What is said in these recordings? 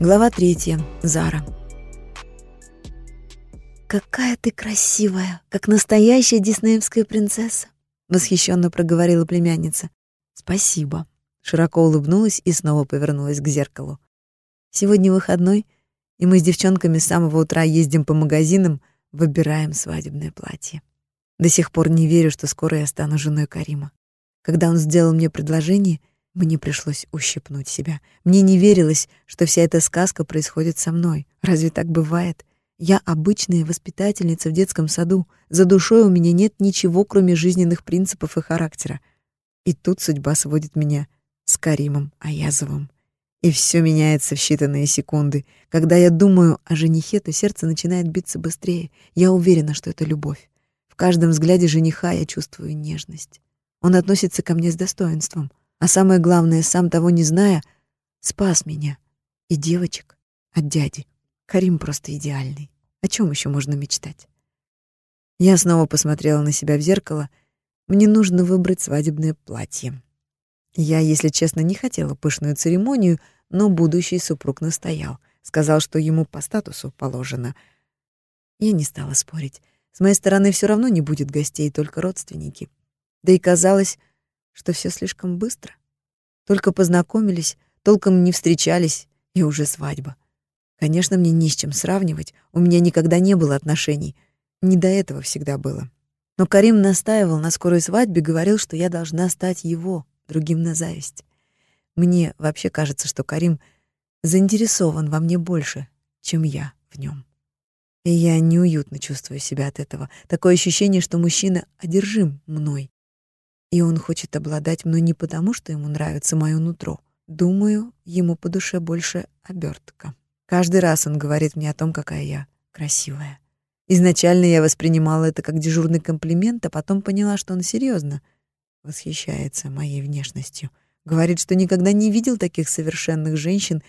Глава третья. Зара. «Какая ты красивая, как настоящая диснеевская принцесса!» — восхищенно проговорила племянница. «Спасибо!» — широко улыбнулась и снова повернулась к зеркалу. «Сегодня выходной, и мы с девчонками с самого утра ездим по магазинам, выбираем свадебное платье. До сих пор не верю, что скоро я стану женой Карима. Когда он сделал мне предложение, мне пришлось ущипнуть себя. Мне не верилось, что вся эта сказка происходит со мной. Разве так бывает? Я обычная воспитательница в детском саду. За душой у меня нет ничего, кроме жизненных принципов и характера. И тут судьба сводит меня с Каримом Аязовым. И все меняется в считанные секунды. Когда я думаю о женихе, то сердце начинает биться быстрее. Я уверена, что это любовь. В каждом взгляде жениха я чувствую нежность. Он относится ко мне с достоинством. А самое главное, сам того не зная, спас меня и девочек от дяди. Карим просто идеальный. О чем еще можно мечтать? Я снова посмотрела на себя в зеркало. Мне нужно выбрать свадебное платье. Я, если честно, не хотела пышную церемонию, но будущий супруг настоял. Сказал, что ему по статусу положено. Я не стала спорить. С моей стороны все равно не будет гостей, только родственники. Да и казалось, что все слишком быстро. Только познакомились, толком не встречались, и уже свадьба. Конечно, мне не с чем сравнивать, у меня никогда не было отношений. Не до этого всегда было. Но Карим настаивал на скорой свадьбе, говорил, что я должна стать его, другим на зависть. Мне вообще кажется, что Карим заинтересован во мне больше, чем я в нем. И я неуютно чувствую себя от этого. Такое ощущение, что мужчина одержим мной. И он хочет обладать мной не потому, что ему нравится моё нутро. Думаю, ему по душе больше обертка. Каждый раз он говорит мне о том, какая я красивая. Изначально я воспринимала это как дежурный комплимент, а потом поняла, что он серьезно восхищается моей внешностью. Говорит, что никогда не видел таких совершенных женщин,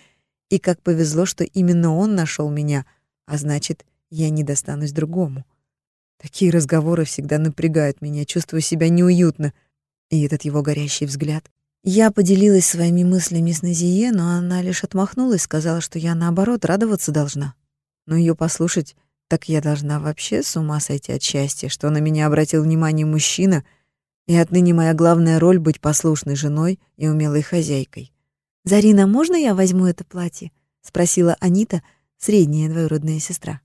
и как повезло, что именно он нашел меня, а значит, я не достанусь другому. Такие разговоры всегда напрягают меня, чувствую себя неуютно. И этот его горящий взгляд я поделилась своими мыслями с Назие, но она лишь отмахнулась, сказала, что я, наоборот, радоваться должна. Но ее послушать, так я должна вообще с ума сойти от счастья, что на меня обратил внимание мужчина, и отныне моя главная роль — быть послушной женой и умелой хозяйкой. «Зарина, можно я возьму это платье?» — спросила Анита, средняя двоюродная сестра.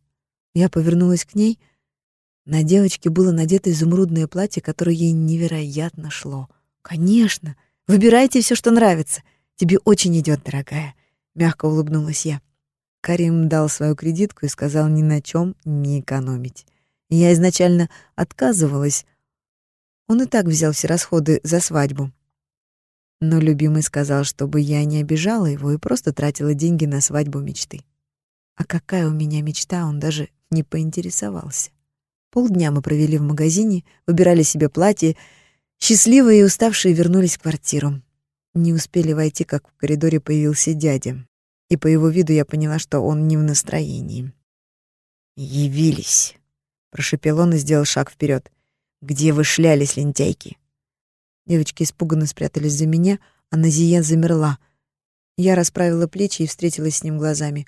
Я повернулась к ней. На девочке было надето изумрудное платье, которое ей невероятно шло. «Конечно!» Выбирайте все, что нравится. Тебе очень идет, дорогая, мягко улыбнулась я. Карим дал свою кредитку и сказал ни на чем не экономить. Я изначально отказывалась. Он и так взял все расходы за свадьбу. Но любимый сказал, чтобы я не обижала его и просто тратила деньги на свадьбу мечты. А какая у меня мечта, он даже не поинтересовался. Полдня мы провели в магазине, выбирали себе платье, Счастливые и уставшие вернулись в квартиру. Не успели войти, как в коридоре появился дядя. И по его виду я поняла, что он не в настроении. «Явились», — прошепел он и сделал шаг вперед. «Где вы шлялись, лентяйки?» Девочки испуганно спрятались за меня, а Назия замерла. Я расправила плечи и встретилась с ним глазами.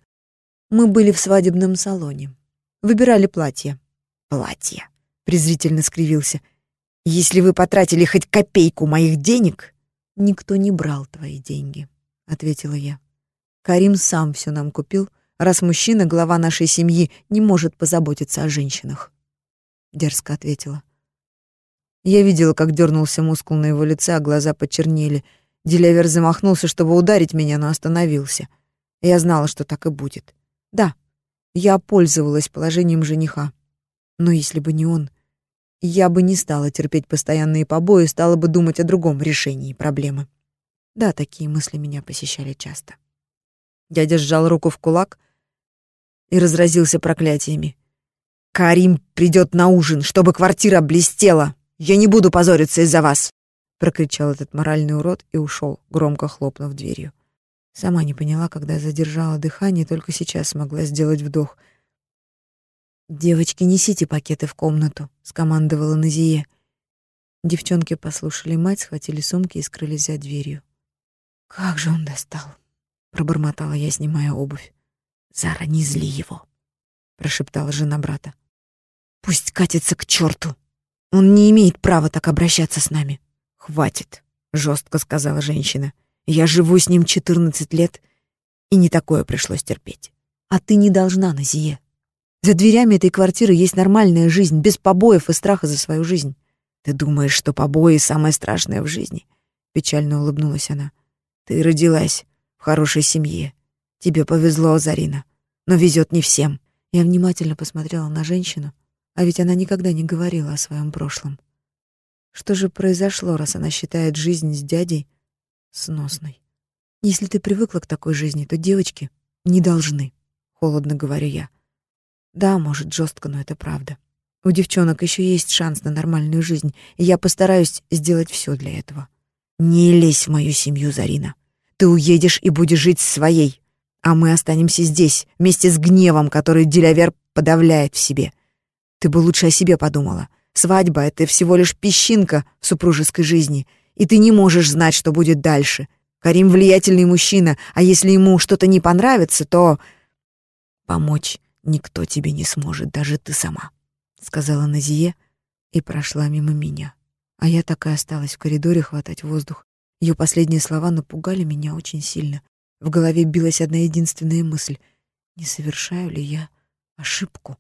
Мы были в свадебном салоне. Выбирали платье. «Платье», — презрительно скривился. Если вы потратили хоть копейку моих денег, никто не брал твои деньги, ответила я. Карим сам все нам купил, раз мужчина, глава нашей семьи, не может позаботиться о женщинах. Дерзко ответила. Я видела, как дернулся мускул на его лице, а глаза почернели. Делявер замахнулся, чтобы ударить меня, но остановился. Я знала, что так и будет. Да, я пользовалась положением жениха. Но если бы не он, я бы не стала терпеть постоянные побои, стала бы думать о другом решении проблемы. Да, такие мысли меня посещали часто. Дядя сжал руку в кулак и разразился проклятиями. «Карим придет на ужин, чтобы квартира блестела! Я не буду позориться из-за вас!» Прокричал этот моральный урод и ушел, громко хлопнув дверью. Сама не поняла, когда задержала дыхание, только сейчас смогла сделать вдох — «Девочки, несите пакеты в комнату», — скомандовала Назие. Девчонки послушали мать, схватили сумки и скрылись за дверью. Как же он достал. — пробормотала я, снимая обувь. «Зара, не зли его», — прошептала жена брата. «Пусть катится к черту. Он не имеет права так обращаться с нами». «Хватит», — жестко сказала женщина. «Я живу с ним четырнадцать лет, и не такое пришлось терпеть. А ты не должна, Назие. За дверями этой квартиры есть нормальная жизнь, без побоев и страха за свою жизнь. Ты думаешь, что побои — самое страшное в жизни?» Печально улыбнулась она. «Ты родилась в хорошей семье. Тебе повезло, Зарина. Но везет не всем». Я внимательно посмотрела на женщину, а ведь она никогда не говорила о своем прошлом. Что же произошло, раз она считает жизнь с дядей сносной? Если ты привыкла к такой жизни, то девочки не должны, холодно говорю я. Да, может, жестко, но это правда. У девчонок еще есть шанс на нормальную жизнь, и я постараюсь сделать все для этого. Не лезь в мою семью, Зарина. Ты уедешь и будешь жить своей, а мы останемся здесь, вместе с гневом, который Делявер подавляет в себе. Ты бы лучше о себе подумала. Свадьба — это всего лишь песчинка в супружеской жизни, и ты не можешь знать, что будет дальше. Карим влиятельный мужчина, а если ему что-то не понравится, то... Помочь никто тебе не сможет, даже ты сама, — сказала Назие и прошла мимо меня. А я так и осталась в коридоре хватать воздух. Ее последние слова напугали меня очень сильно. В голове билась одна единственная мысль. Не совершаю ли я ошибку?